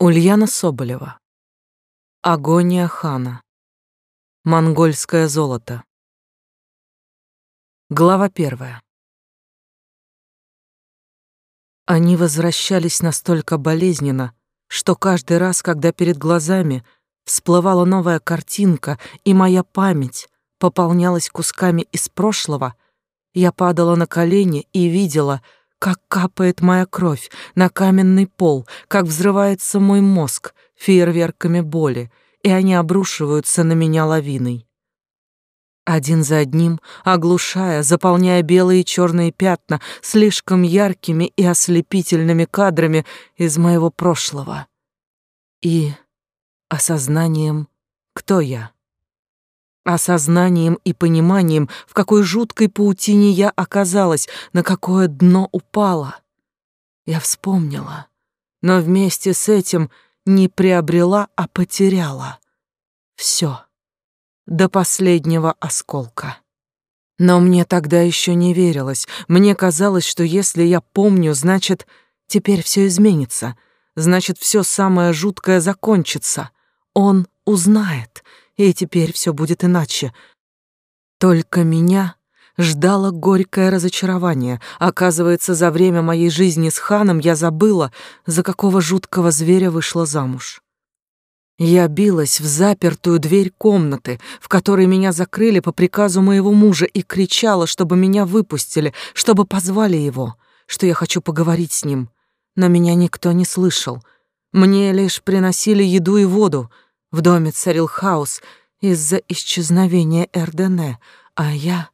Ульяна Соболева. Агония хана. Монгольское золото. Глава первая. Они возвращались настолько болезненно, что каждый раз, когда перед глазами всплывала новая картинка, и моя память пополнялась кусками из прошлого, я падала на колени и видела, как капает моя кровь на каменный пол, как взрывается мой мозг фейерверками боли, и они обрушиваются на меня лавиной. Один за одним, оглушая, заполняя белые и черные пятна слишком яркими и ослепительными кадрами из моего прошлого. И осознанием, кто я осознанием и пониманием, в какой жуткой паутине я оказалась, на какое дно упала. Я вспомнила, но вместе с этим не приобрела, а потеряла. Все. До последнего осколка. Но мне тогда еще не верилось. Мне казалось, что если я помню, значит, теперь все изменится. Значит, все самое жуткое закончится. Он узнает, и теперь все будет иначе. Только меня ждало горькое разочарование. Оказывается, за время моей жизни с ханом я забыла, за какого жуткого зверя вышла замуж. Я билась в запертую дверь комнаты, в которой меня закрыли по приказу моего мужа, и кричала, чтобы меня выпустили, чтобы позвали его, что я хочу поговорить с ним. Но меня никто не слышал. Мне лишь приносили еду и воду — в доме царил хаос из-за исчезновения Эрдене, а я...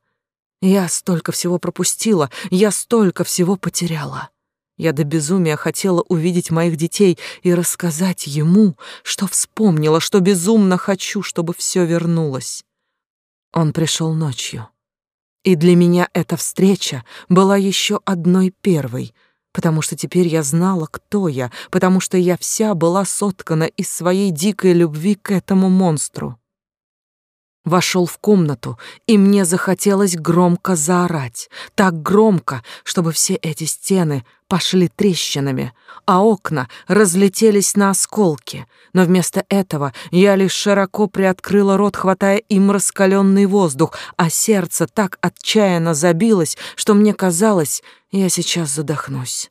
Я столько всего пропустила, я столько всего потеряла. Я до безумия хотела увидеть моих детей и рассказать ему, что вспомнила, что безумно хочу, чтобы все вернулось. Он пришел ночью. И для меня эта встреча была еще одной первой, потому что теперь я знала, кто я, потому что я вся была соткана из своей дикой любви к этому монстру. Вошел в комнату, и мне захотелось громко заорать, так громко, чтобы все эти стены пошли трещинами, а окна разлетелись на осколки. Но вместо этого я лишь широко приоткрыла рот, хватая им раскаленный воздух, а сердце так отчаянно забилось, что мне казалось, я сейчас задохнусь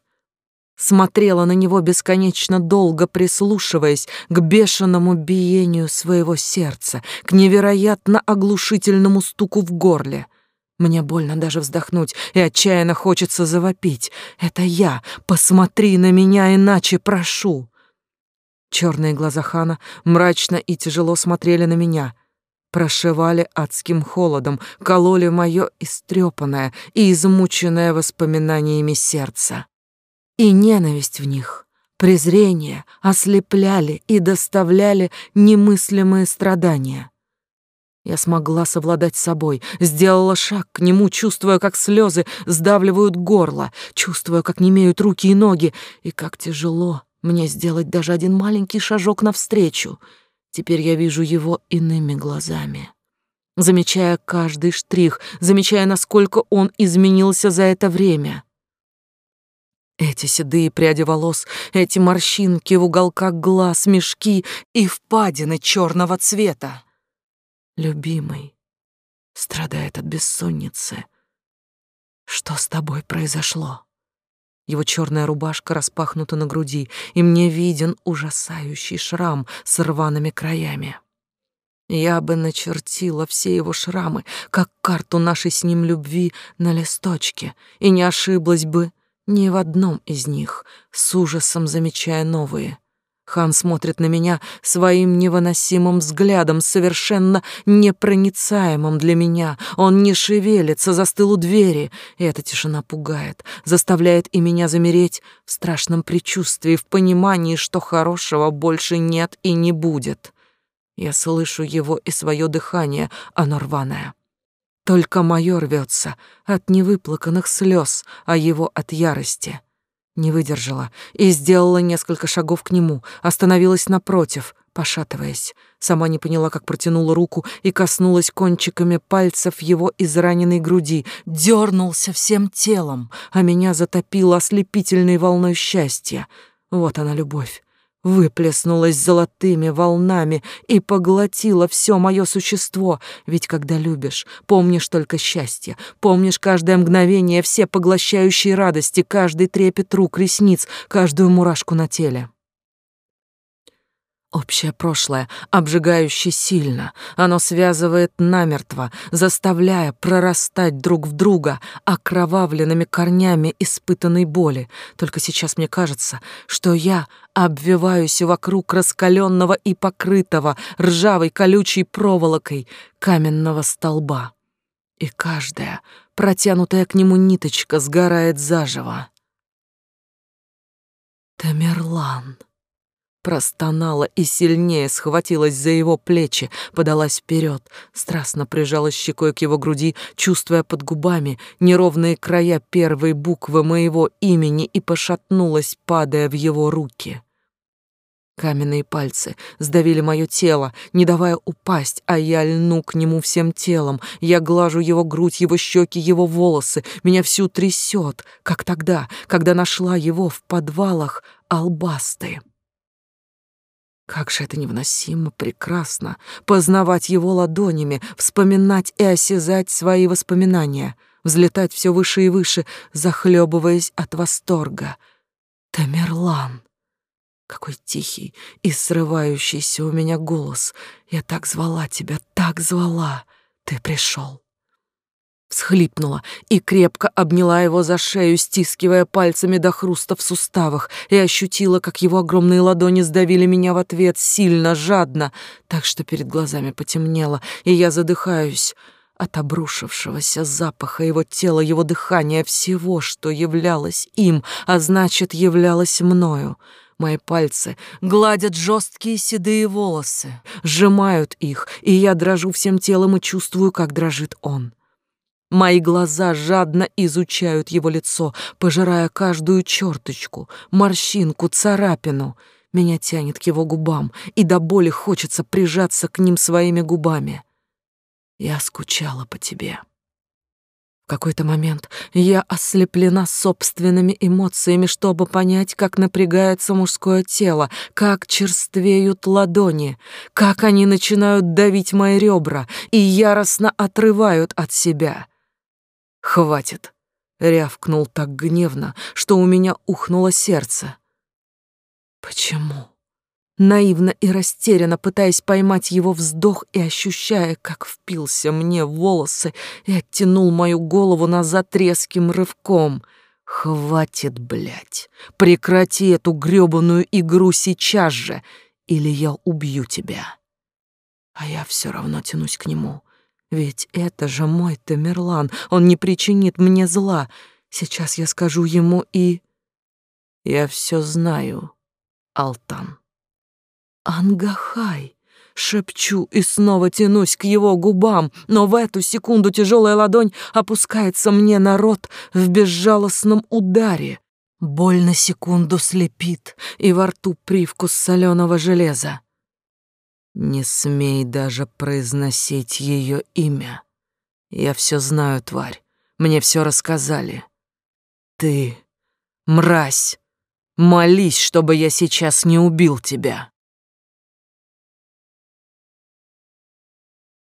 смотрела на него бесконечно долго, прислушиваясь к бешеному биению своего сердца, к невероятно оглушительному стуку в горле. Мне больно даже вздохнуть, и отчаянно хочется завопить. «Это я! Посмотри на меня, иначе прошу!» Черные глаза Хана мрачно и тяжело смотрели на меня — прошивали адским холодом, кололи мое истрепанное и измученное воспоминаниями сердце и ненависть в них, презрение ослепляли и доставляли немыслимые страдания. Я смогла совладать с собой, сделала шаг к нему, чувствуя, как слезы сдавливают горло, чувствуя, как немеют руки и ноги, и как тяжело мне сделать даже один маленький шажок навстречу. Теперь я вижу его иными глазами. Замечая каждый штрих, замечая, насколько он изменился за это время. Эти седые пряди волос, эти морщинки в уголках глаз, мешки и впадины черного цвета. Любимый страдает от бессонницы. Что с тобой произошло? Его черная рубашка распахнута на груди, и мне виден ужасающий шрам с рваными краями. Я бы начертила все его шрамы, как карту нашей с ним любви на листочке, и не ошиблась бы, ни в одном из них, с ужасом замечая новые. Хан смотрит на меня своим невыносимым взглядом, совершенно непроницаемым для меня. Он не шевелится, застыл у двери, и эта тишина пугает, заставляет и меня замереть в страшном предчувствии, в понимании, что хорошего больше нет и не будет. Я слышу его и свое дыхание, оно рваное. Только мое рвется от невыплаканных слез, а его от ярости. Не выдержала и сделала несколько шагов к нему, остановилась напротив, пошатываясь. Сама не поняла, как протянула руку и коснулась кончиками пальцев его израненной груди, дернулся всем телом, а меня затопило ослепительной волной счастья. Вот она, любовь. Выплеснулась золотыми волнами и поглотила все мое существо. Ведь когда любишь, помнишь только счастье, помнишь каждое мгновение, все поглощающие радости, каждый трепет рук, ресниц, каждую мурашку на теле. Общее прошлое, обжигающе сильно, оно связывает намертво, заставляя прорастать друг в друга окровавленными корнями испытанной боли. Только сейчас мне кажется, что я обвиваюсь вокруг раскаленного и покрытого ржавой колючей проволокой каменного столба. И каждая протянутая к нему ниточка сгорает заживо. Тамерлан. Простонала и сильнее схватилась за его плечи, подалась вперед, страстно прижалась щекой к его груди, чувствуя под губами неровные края первой буквы моего имени и пошатнулась, падая в его руки. Каменные пальцы сдавили мое тело, не давая упасть, а я льну к нему всем телом. Я глажу его грудь, его щеки, его волосы. Меня всю трясет, как тогда, когда нашла его в подвалах албасты. Как же это невыносимо прекрасно познавать его ладонями, вспоминать и осязать свои воспоминания, взлетать все выше и выше, захлебываясь от восторга. Тамерлан. Какой тихий и срывающийся у меня голос. Я так звала тебя, так звала. Ты пришел всхлипнула и крепко обняла его за шею, стискивая пальцами до хруста в суставах, и ощутила, как его огромные ладони сдавили меня в ответ сильно, жадно, так что перед глазами потемнело, и я задыхаюсь от обрушившегося запаха его тела, его дыхания, всего, что являлось им, а значит, являлось мною. Мои пальцы гладят жесткие седые волосы, сжимают их, и я дрожу всем телом и чувствую, как дрожит он. Мои глаза жадно изучают его лицо, пожирая каждую черточку, морщинку, царапину. Меня тянет к его губам, и до боли хочется прижаться к ним своими губами. Я скучала по тебе. В какой-то момент я ослеплена собственными эмоциями, чтобы понять, как напрягается мужское тело, как черствеют ладони, как они начинают давить мои ребра и яростно отрывают от себя. «Хватит!» — рявкнул так гневно, что у меня ухнуло сердце. «Почему?» Наивно и растерянно пытаясь поймать его вздох и ощущая, как впился мне в волосы и оттянул мою голову назад резким рывком. «Хватит, блядь! Прекрати эту грёбаную игру сейчас же, или я убью тебя!» А я все равно тянусь к нему, ведь это же мой Тамерлан, он не причинит мне зла. Сейчас я скажу ему и... Я все знаю, Алтан. Ангахай. Шепчу и снова тянусь к его губам, но в эту секунду тяжелая ладонь опускается мне на рот в безжалостном ударе. Боль на секунду слепит, и во рту привкус соленого железа. Не смей даже произносить ее имя. Я все знаю, тварь. Мне все рассказали. Ты, мразь, молись, чтобы я сейчас не убил тебя.